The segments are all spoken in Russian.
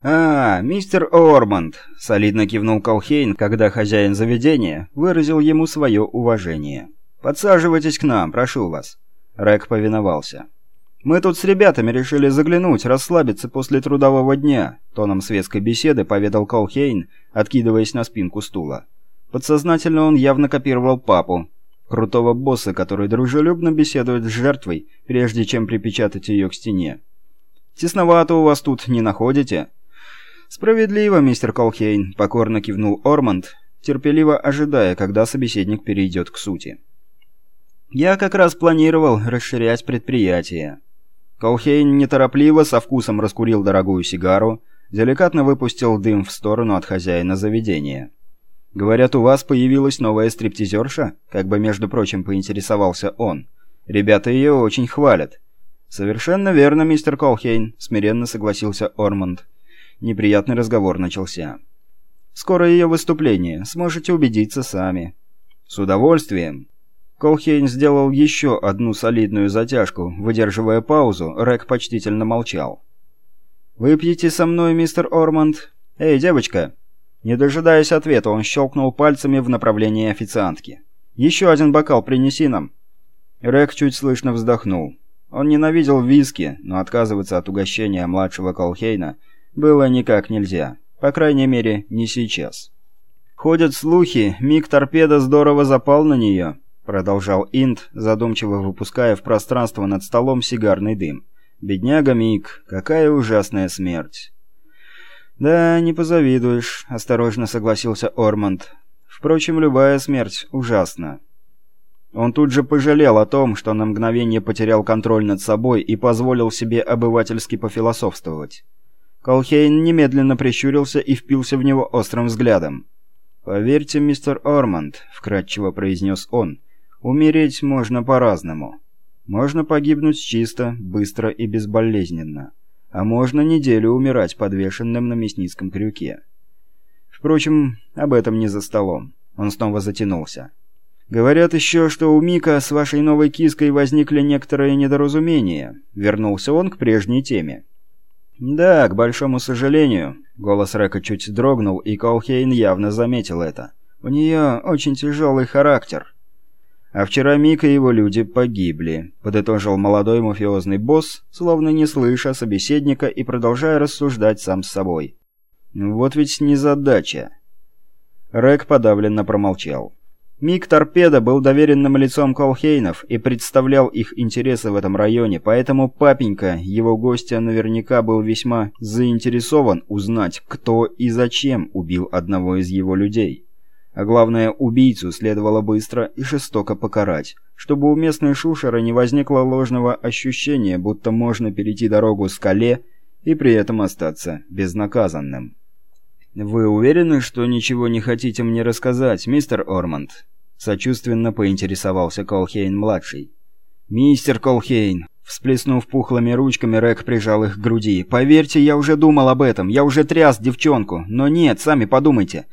«А, мистер Ормонд», — солидно кивнул Колхейн, когда хозяин заведения выразил ему свое уважение. «Подсаживайтесь к нам, прошу вас». Рэк повиновался. «Мы тут с ребятами решили заглянуть, расслабиться после трудового дня», — тоном светской беседы поведал Колхейн, откидываясь на спинку стула. Подсознательно он явно копировал папу, крутого босса, который дружелюбно беседует с жертвой, прежде чем припечатать ее к стене. «Тесновато у вас тут, не находите?» «Справедливо, мистер Колхейн», — покорно кивнул Ормонд, терпеливо ожидая, когда собеседник перейдет к сути. «Я как раз планировал расширять предприятие». Колхейн неторопливо, со вкусом раскурил дорогую сигару, деликатно выпустил дым в сторону от хозяина заведения. «Говорят, у вас появилась новая стриптизерша?» Как бы, между прочим, поинтересовался он. «Ребята ее очень хвалят». «Совершенно верно, мистер Колхейн», — смиренно согласился Ормонд. Неприятный разговор начался. «Скоро ее выступление. Сможете убедиться сами». «С удовольствием». Колхейн сделал еще одну солидную затяжку. Выдерживая паузу, Рэк почтительно молчал. «Выпьете со мной, мистер Ормонд? Эй, девочка!» Не дожидаясь ответа, он щелкнул пальцами в направлении официантки. «Еще один бокал принеси нам». Рэк чуть слышно вздохнул. Он ненавидел виски, но отказываться от угощения младшего Колхейна было никак нельзя. По крайней мере, не сейчас. «Ходят слухи, миг торпеда здорово запал на нее», продолжал Инт, задумчиво выпуская в пространство над столом сигарный дым. «Бедняга Мик, какая ужасная смерть!» «Да, не позавидуешь», — осторожно согласился Ормонд. «Впрочем, любая смерть ужасна». Он тут же пожалел о том, что на мгновение потерял контроль над собой и позволил себе обывательски пофилософствовать. Колхейн немедленно прищурился и впился в него острым взглядом. «Поверьте, мистер Ормонд», — вкратчиво произнес он, — «умереть можно по-разному. Можно погибнуть чисто, быстро и безболезненно а можно неделю умирать подвешенным на мясницком крюке. Впрочем, об этом не за столом. Он снова затянулся. «Говорят еще, что у Мика с вашей новой киской возникли некоторые недоразумения». Вернулся он к прежней теме. «Да, к большому сожалению». Голос Река чуть дрогнул, и Колхейн явно заметил это. «У нее очень тяжелый характер. А вчера Мика и его люди погибли, подытожил молодой мафиозный босс, словно не слыша собеседника и продолжая рассуждать сам с собой. Вот ведь незадача. Рэк подавленно промолчал. Мик Торпеда был доверенным лицом Колхейнов и представлял их интересы в этом районе, поэтому папенька, его гостя, наверняка был весьма заинтересован узнать, кто и зачем убил одного из его людей. А главное, убийцу следовало быстро и жестоко покарать, чтобы у местной шушеры не возникло ложного ощущения, будто можно перейти дорогу скале и при этом остаться безнаказанным. «Вы уверены, что ничего не хотите мне рассказать, мистер Ормонд?» Сочувственно поинтересовался Колхейн-младший. «Мистер Колхейн!» Всплеснув пухлыми ручками, Рек прижал их к груди. «Поверьте, я уже думал об этом, я уже тряс девчонку. Но нет, сами подумайте.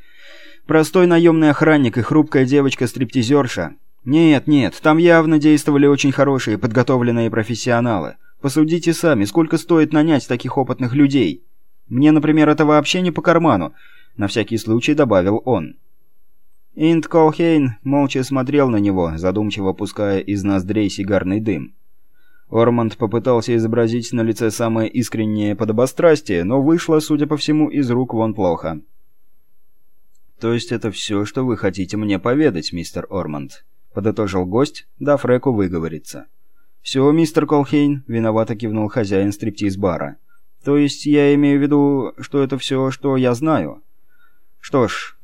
Простой наемный охранник и хрупкая девочка-стриптизерша. Нет, нет, там явно действовали очень хорошие, подготовленные профессионалы. Посудите сами, сколько стоит нанять таких опытных людей? Мне, например, это вообще не по карману, на всякий случай добавил он. Инт Колхейн молча смотрел на него, задумчиво пуская из ноздрей сигарный дым. Ормонд попытался изобразить на лице самое искреннее подобострастие, но вышло, судя по всему, из рук вон плохо. «То есть это все, что вы хотите мне поведать, мистер Ормонд?» — подытожил гость, дав Реку выговориться. «Все, мистер Колхейн», — виновато кивнул хозяин стриптиз-бара. «То есть я имею в виду, что это все, что я знаю?» «Что ж...»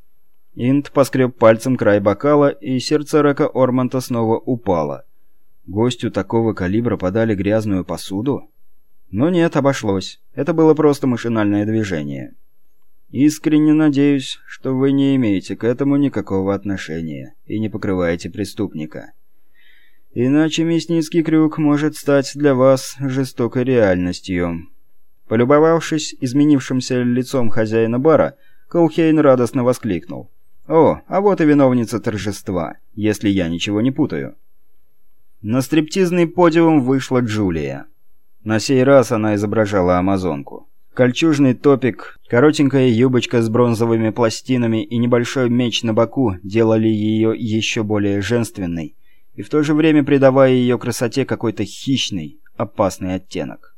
Инт поскреб пальцем край бокала, и сердце Река Ормонта снова упало. Гостю такого калибра подали грязную посуду? Но нет, обошлось. Это было просто машинальное движение. Искренне надеюсь, что вы не имеете к этому никакого отношения и не покрываете преступника. Иначе мясницкий крюк может стать для вас жестокой реальностью. Полюбовавшись изменившимся лицом хозяина бара, Колхейн радостно воскликнул. «О, а вот и виновница торжества, если я ничего не путаю». На стриптизный подиум вышла Джулия. На сей раз она изображала амазонку. Кольчужный топик, коротенькая юбочка с бронзовыми пластинами и небольшой меч на боку делали ее еще более женственной и в то же время придавая ее красоте какой-то хищный, опасный оттенок.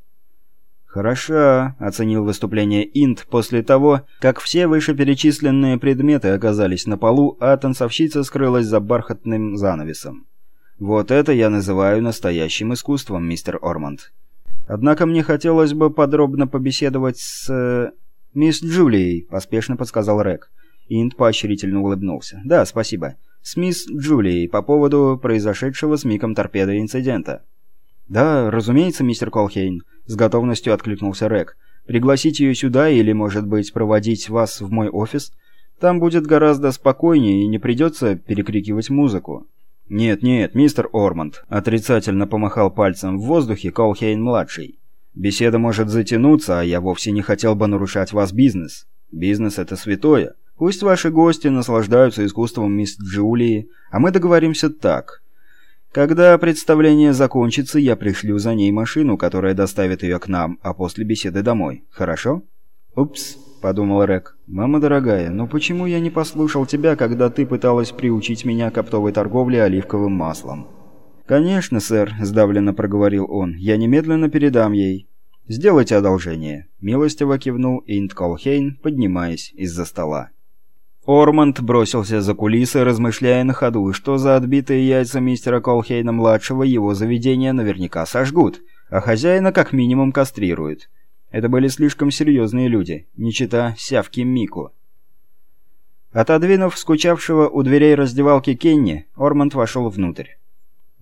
«Хороша», — оценил выступление Инт после того, как все вышеперечисленные предметы оказались на полу, а танцовщица скрылась за бархатным занавесом. «Вот это я называю настоящим искусством, мистер Ормонд. Однако мне хотелось бы подробно побеседовать с... Э, мисс Джулией», — поспешно подсказал Рэг. Инт поощрительно улыбнулся. «Да, спасибо. С мисс Джулией по поводу произошедшего с Миком торпеды инцидента». «Да, разумеется, мистер Колхейн», — с готовностью откликнулся Рэг. «Пригласить ее сюда или, может быть, проводить вас в мой офис? Там будет гораздо спокойнее и не придется перекрикивать музыку». «Нет-нет, мистер Ормонд», — отрицательно помахал пальцем в воздухе Колхейн-младший. «Беседа может затянуться, а я вовсе не хотел бы нарушать вас бизнес. Бизнес — это святое. Пусть ваши гости наслаждаются искусством мисс Джулии, а мы договоримся так. Когда представление закончится, я пришлю за ней машину, которая доставит ее к нам, а после беседы домой. Хорошо?» «Упс», подумал Рек. «Мама дорогая, но почему я не послушал тебя, когда ты пыталась приучить меня к оптовой торговле оливковым маслом?» «Конечно, сэр», — сдавленно проговорил он. «Я немедленно передам ей». «Сделайте одолжение», — милостиво кивнул Инт Колхейн, поднимаясь из-за стола. Ормонд бросился за кулисы, размышляя на ходу, что за отбитые яйца мистера Колхейна-младшего его заведения наверняка сожгут, а хозяина как минимум кастрируют. Это были слишком серьезные люди, не чита сявки Мику. Отодвинув скучавшего у дверей раздевалки Кенни, Орманд вошел внутрь.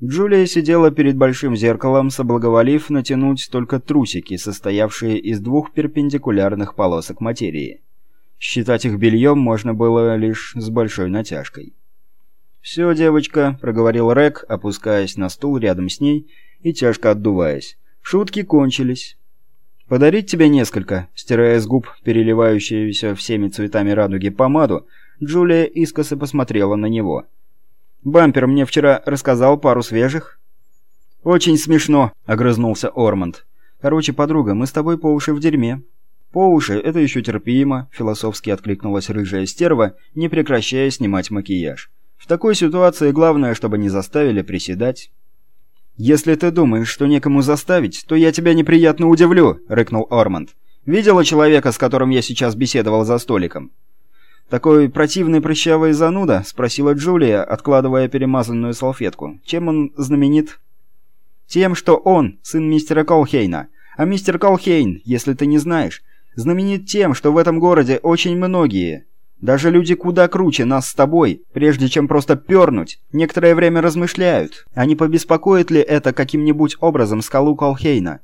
Джулия сидела перед большим зеркалом, соблаговолив натянуть только трусики, состоявшие из двух перпендикулярных полосок материи. Считать их бельем можно было лишь с большой натяжкой. «Все, девочка», — проговорил Рек, опускаясь на стул рядом с ней и тяжко отдуваясь. «Шутки кончились. «Подарить тебе несколько?» Стирая с губ переливающуюся всеми цветами радуги помаду, Джулия искоса посмотрела на него. «Бампер мне вчера рассказал пару свежих». «Очень смешно», — огрызнулся Ормонд. «Короче, подруга, мы с тобой по уши в дерьме». «По уши, это еще терпимо», — философски откликнулась рыжая стерва, не прекращая снимать макияж. «В такой ситуации главное, чтобы не заставили приседать». «Если ты думаешь, что некому заставить, то я тебя неприятно удивлю», — рыкнул Орманд. «Видела человека, с которым я сейчас беседовал за столиком?» «Такой противный прыщавый зануда?» — спросила Джулия, откладывая перемазанную салфетку. «Чем он знаменит?» «Тем, что он сын мистера Колхейна. А мистер Колхейн, если ты не знаешь, знаменит тем, что в этом городе очень многие, даже люди куда круче нас с тобой, прежде чем просто пернуть, некоторое время размышляют, а не побеспокоит ли это каким-нибудь образом скалу Колхейна.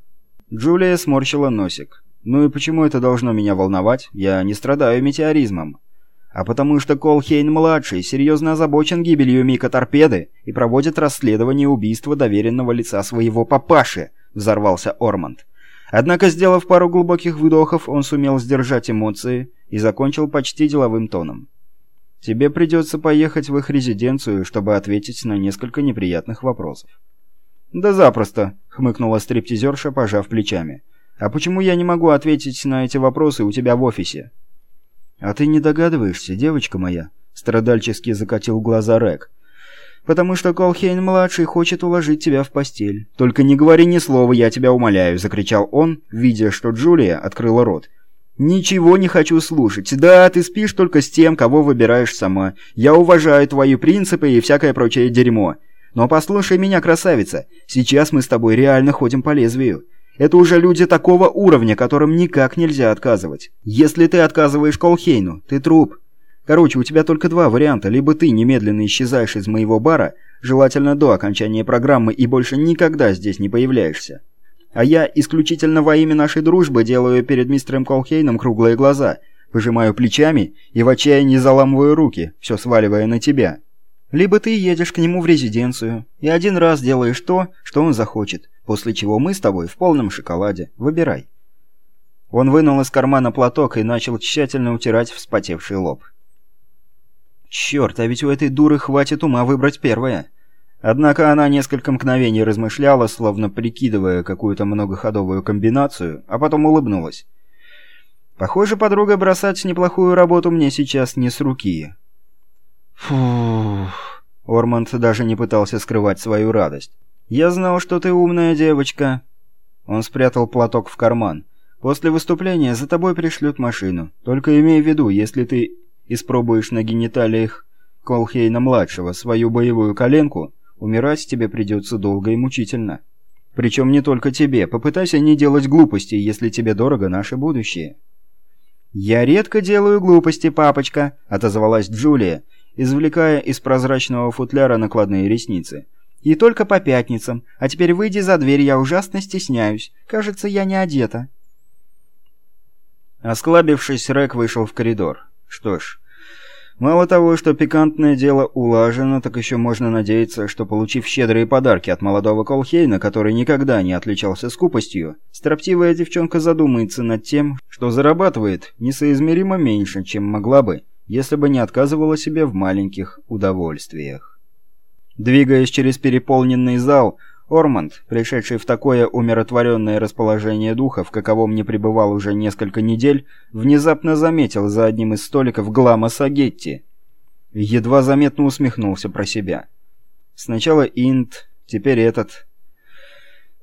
Джулия сморщила носик. «Ну и почему это должно меня волновать? Я не страдаю метеоризмом». «А потому что Колхейн-младший серьезно озабочен гибелью Мика Торпеды и проводит расследование убийства доверенного лица своего папаши», — взорвался Орманд. Однако, сделав пару глубоких вдохов, он сумел сдержать эмоции и закончил почти деловым тоном. «Тебе придется поехать в их резиденцию, чтобы ответить на несколько неприятных вопросов». «Да запросто», — хмыкнула стриптизерша, пожав плечами. «А почему я не могу ответить на эти вопросы у тебя в офисе?» «А ты не догадываешься, девочка моя?» — страдальчески закатил глаза Рэг потому что Колхейн-младший хочет уложить тебя в постель. Только не говори ни слова, я тебя умоляю», — закричал он, видя, что Джулия открыла рот. «Ничего не хочу слушать. Да, ты спишь только с тем, кого выбираешь сама. Я уважаю твои принципы и всякое прочее дерьмо. Но послушай меня, красавица. Сейчас мы с тобой реально ходим по лезвию. Это уже люди такого уровня, которым никак нельзя отказывать. Если ты отказываешь Колхейну, ты труп. Короче, у тебя только два варианта. Либо ты немедленно исчезаешь из моего бара, желательно до окончания программы, и больше никогда здесь не появляешься. А я исключительно во имя нашей дружбы делаю перед мистером Колхейном круглые глаза, пожимаю плечами и в отчаянии заламываю руки, все сваливая на тебя. Либо ты едешь к нему в резиденцию и один раз делаешь то, что он захочет, после чего мы с тобой в полном шоколаде. Выбирай. Он вынул из кармана платок и начал тщательно утирать вспотевший лоб. Черт, а ведь у этой дуры хватит ума выбрать первое. Однако она несколько мгновений размышляла, словно прикидывая какую-то многоходовую комбинацию, а потом улыбнулась. Похоже, подруга бросать неплохую работу мне сейчас не с руки. Фух. Орманд даже не пытался скрывать свою радость. «Я знал, что ты умная девочка». Он спрятал платок в карман. «После выступления за тобой пришлют машину. Только имей в виду, если ты испробуешь на гениталиях Колхейна-младшего свою боевую коленку, умирать тебе придется долго и мучительно. Причем не только тебе. Попытайся не делать глупостей, если тебе дорого наше будущее». «Я редко делаю глупости, папочка», — отозвалась Джулия, извлекая из прозрачного футляра накладные ресницы. «И только по пятницам. А теперь выйди за дверь, я ужасно стесняюсь. Кажется, я не одета». Осклабившись, Рэк вышел в коридор. Что ж, мало того, что пикантное дело улажено, так еще можно надеяться, что, получив щедрые подарки от молодого Колхейна, который никогда не отличался скупостью, строптивая девчонка задумается над тем, что зарабатывает несоизмеримо меньше, чем могла бы, если бы не отказывала себе в маленьких удовольствиях. Двигаясь через переполненный зал, Орманд, пришедший в такое умиротворенное расположение духа, в каковом не пребывал уже несколько недель, внезапно заметил за одним из столиков Глама Сагетти. Едва заметно усмехнулся про себя. Сначала Инт, теперь этот.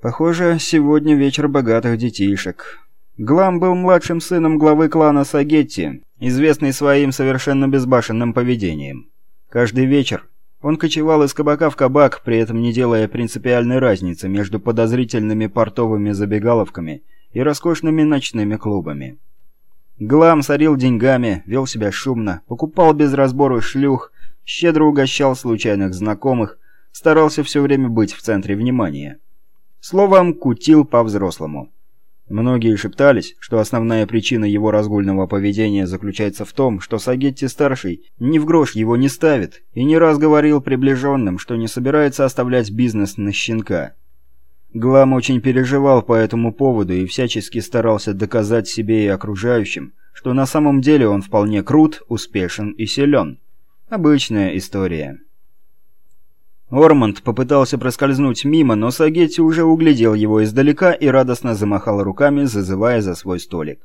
Похоже, сегодня вечер богатых детишек. Глам был младшим сыном главы клана Сагетти, известный своим совершенно безбашенным поведением. Каждый вечер он кочевал из кабака в кабак, при этом не делая принципиальной разницы между подозрительными портовыми забегаловками и роскошными ночными клубами. Глам сорил деньгами, вел себя шумно, покупал без разбору шлюх, щедро угощал случайных знакомых, старался все время быть в центре внимания. Словом, кутил по-взрослому. Многие шептались, что основная причина его разгульного поведения заключается в том, что Сагетти-старший ни в грош его не ставит и не раз говорил приближенным, что не собирается оставлять бизнес на щенка. Глам очень переживал по этому поводу и всячески старался доказать себе и окружающим, что на самом деле он вполне крут, успешен и силен. Обычная история. Ормонд попытался проскользнуть мимо, но Сагетти уже углядел его издалека и радостно замахал руками, зазывая за свой столик.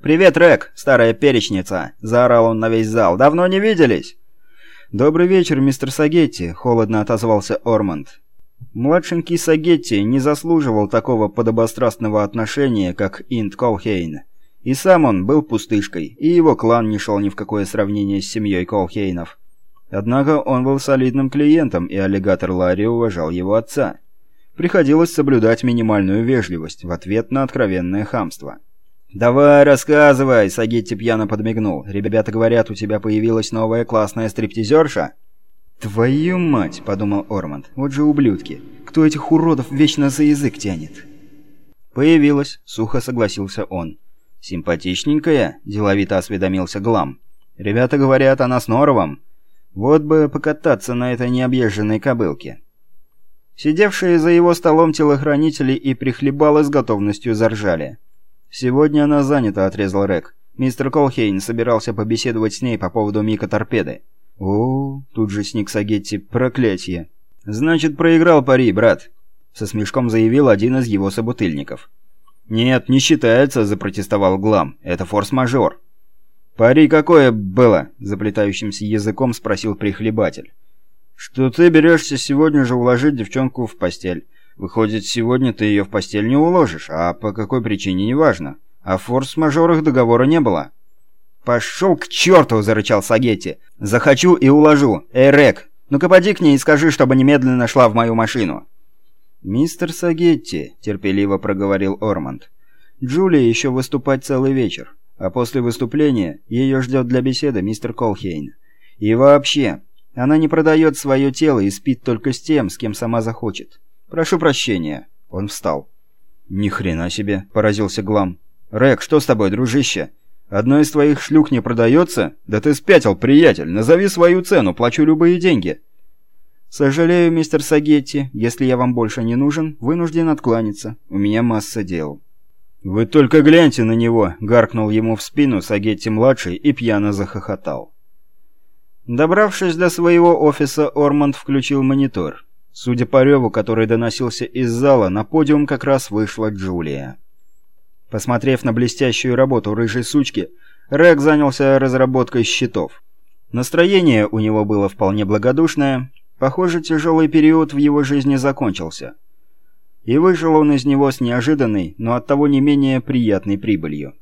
«Привет, Рек, старая перечница!» – заорал он на весь зал. «Давно не виделись?» «Добрый вечер, мистер Сагетти», – холодно отозвался Ормонд. Младшенький Сагетти не заслуживал такого подобострастного отношения, как Инт Колхейн. И сам он был пустышкой, и его клан не шел ни в какое сравнение с семьей Колхейнов. Однако он был солидным клиентом, и аллигатор Ларри уважал его отца. Приходилось соблюдать минимальную вежливость в ответ на откровенное хамство. «Давай, рассказывай!» — Сагетти пьяно подмигнул. «Ребята говорят, у тебя появилась новая классная стриптизерша?» «Твою мать!» — подумал Орманд. «Вот же ублюдки! Кто этих уродов вечно за язык тянет?» «Появилась», — сухо согласился он. «Симпатичненькая?» — деловито осведомился Глам. «Ребята говорят, она с Норовом. Вот бы покататься на этой необъезженной кобылке. Сидевшие за его столом телохранители и прихлебалы с готовностью заржали. «Сегодня она занята», — отрезал Рек. «Мистер Колхейн собирался побеседовать с ней по поводу Мика-торпеды». «О, тут же сник Сагетти, проклятие!» «Значит, проиграл пари, брат», — со смешком заявил один из его собутыльников. «Нет, не считается», — запротестовал Глам. «Это форс-мажор». «Пари какое было?» – заплетающимся языком спросил прихлебатель. «Что ты берешься сегодня же уложить девчонку в постель. Выходит, сегодня ты ее в постель не уложишь, а по какой причине – неважно. А в форс-мажорах договора не было». «Пошел к черту!» – зарычал Сагетти. «Захочу и уложу. Эй, Рек, ну-ка поди к ней и скажи, чтобы немедленно шла в мою машину». «Мистер Сагетти», – терпеливо проговорил Орманд. «Джулия еще выступать целый вечер. А после выступления ее ждет для беседы мистер Колхейн. И вообще, она не продает свое тело и спит только с тем, с кем сама захочет. Прошу прощения. Он встал. Ни хрена себе, поразился Глам. Рек, что с тобой, дружище? Одна из твоих шлюх не продается? Да ты спятил, приятель. Назови свою цену, плачу любые деньги. Сожалею, мистер Сагетти, если я вам больше не нужен, вынужден откланяться. У меня масса дел. «Вы только гляньте на него!» — гаркнул ему в спину Сагетти-младший и пьяно захохотал. Добравшись до своего офиса, Орманд включил монитор. Судя по реву, который доносился из зала, на подиум как раз вышла Джулия. Посмотрев на блестящую работу рыжей сучки, Рэг занялся разработкой щитов. Настроение у него было вполне благодушное. Похоже, тяжелый период в его жизни закончился. И вышел он из него с неожиданной, но оттого не менее приятной прибылью.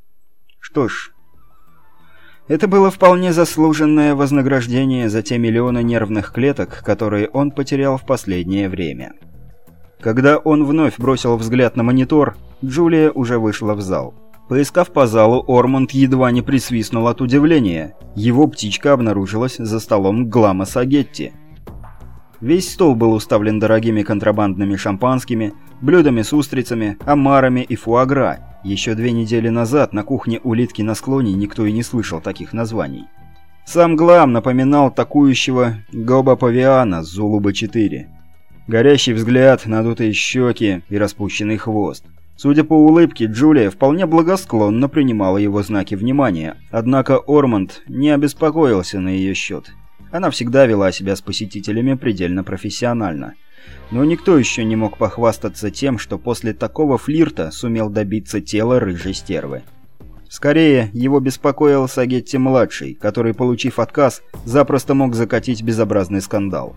Что ж, это было вполне заслуженное вознаграждение за те миллионы нервных клеток, которые он потерял в последнее время. Когда он вновь бросил взгляд на монитор, Джулия уже вышла в зал. Поискав по залу, Ормонд едва не присвистнул от удивления. Его птичка обнаружилась за столом Глама Сагетти. Весь стол был уставлен дорогими контрабандными шампанскими, блюдами с устрицами, омарами и фуагра. Еще две недели назад на кухне улитки на склоне никто и не слышал таких названий. Сам Глам напоминал такующего Гоба Павиана с Зулуба-4. Горящий взгляд, надутые щеки и распущенный хвост. Судя по улыбке, Джулия вполне благосклонно принимала его знаки внимания, однако Ормонд не обеспокоился на ее счет. Она всегда вела себя с посетителями предельно профессионально. Но никто еще не мог похвастаться тем, что после такого флирта сумел добиться тела рыжей стервы. Скорее, его беспокоил Сагетти-младший, который, получив отказ, запросто мог закатить безобразный скандал.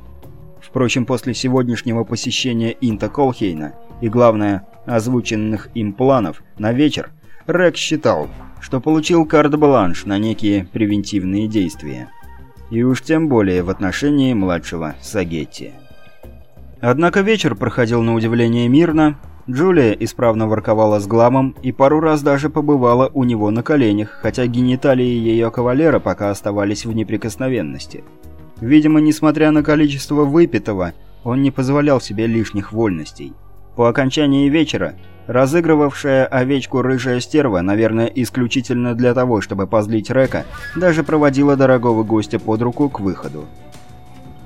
Впрочем, после сегодняшнего посещения Инта Колхейна и, главное, озвученных им планов на вечер, Рек считал, что получил карт-бланш на некие превентивные действия. И уж тем более в отношении младшего Сагетти. Однако вечер проходил на удивление мирно, Джулия исправно ворковала с Гламом и пару раз даже побывала у него на коленях, хотя гениталии ее кавалера пока оставались в неприкосновенности. Видимо, несмотря на количество выпитого, он не позволял себе лишних вольностей. По окончании вечера, разыгрывавшая овечку рыжая стерва, наверное, исключительно для того, чтобы позлить Река, даже проводила дорогого гостя под руку к выходу.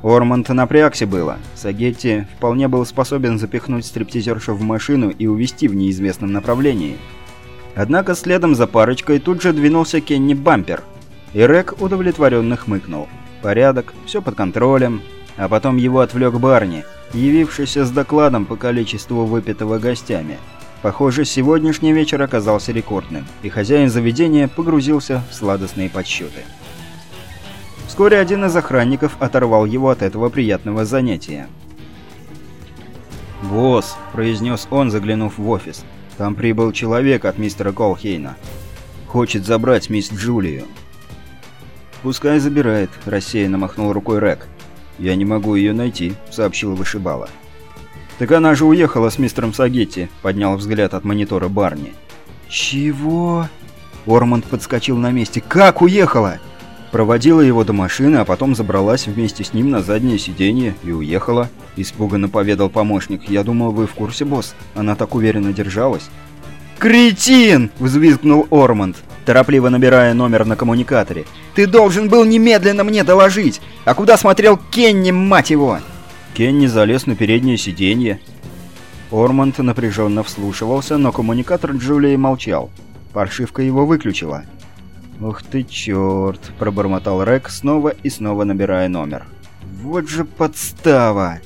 Ормонд напрягся было. Сагетти вполне был способен запихнуть стриптизершу в машину и увезти в неизвестном направлении. Однако следом за парочкой тут же двинулся Кенни Бампер, и Рек удовлетворенно хмыкнул. Порядок, все под контролем. А потом его отвлек Барни, явившийся с докладом по количеству выпитого гостями. Похоже, сегодняшний вечер оказался рекордным, и хозяин заведения погрузился в сладостные подсчеты. Вскоре один из охранников оторвал его от этого приятного занятия. «Босс», — произнес он, заглянув в офис, — «там прибыл человек от мистера Колхейна. Хочет забрать мисс Джулию». «Пускай забирает», – рассеянно махнул рукой Рек. «Я не могу ее найти», – сообщил вышибала. «Так она же уехала с мистером Сагетти», – поднял взгляд от монитора Барни. «Чего?» Ормонд подскочил на месте. «Как уехала?» Проводила его до машины, а потом забралась вместе с ним на заднее сиденье и уехала. Испуганно поведал помощник. «Я думал, вы в курсе, босс. Она так уверенно держалась». «Кретин!» – взвизгнул Ормонд, торопливо набирая номер на коммуникаторе. «Ты должен был немедленно мне доложить! А куда смотрел Кенни, мать его?» Кенни залез на переднее сиденье. Ормонд напряженно вслушивался, но коммуникатор Джулии молчал. Паршивка его выключила. «Ух ты черт!» – пробормотал Рек, снова и снова набирая номер. «Вот же подстава!»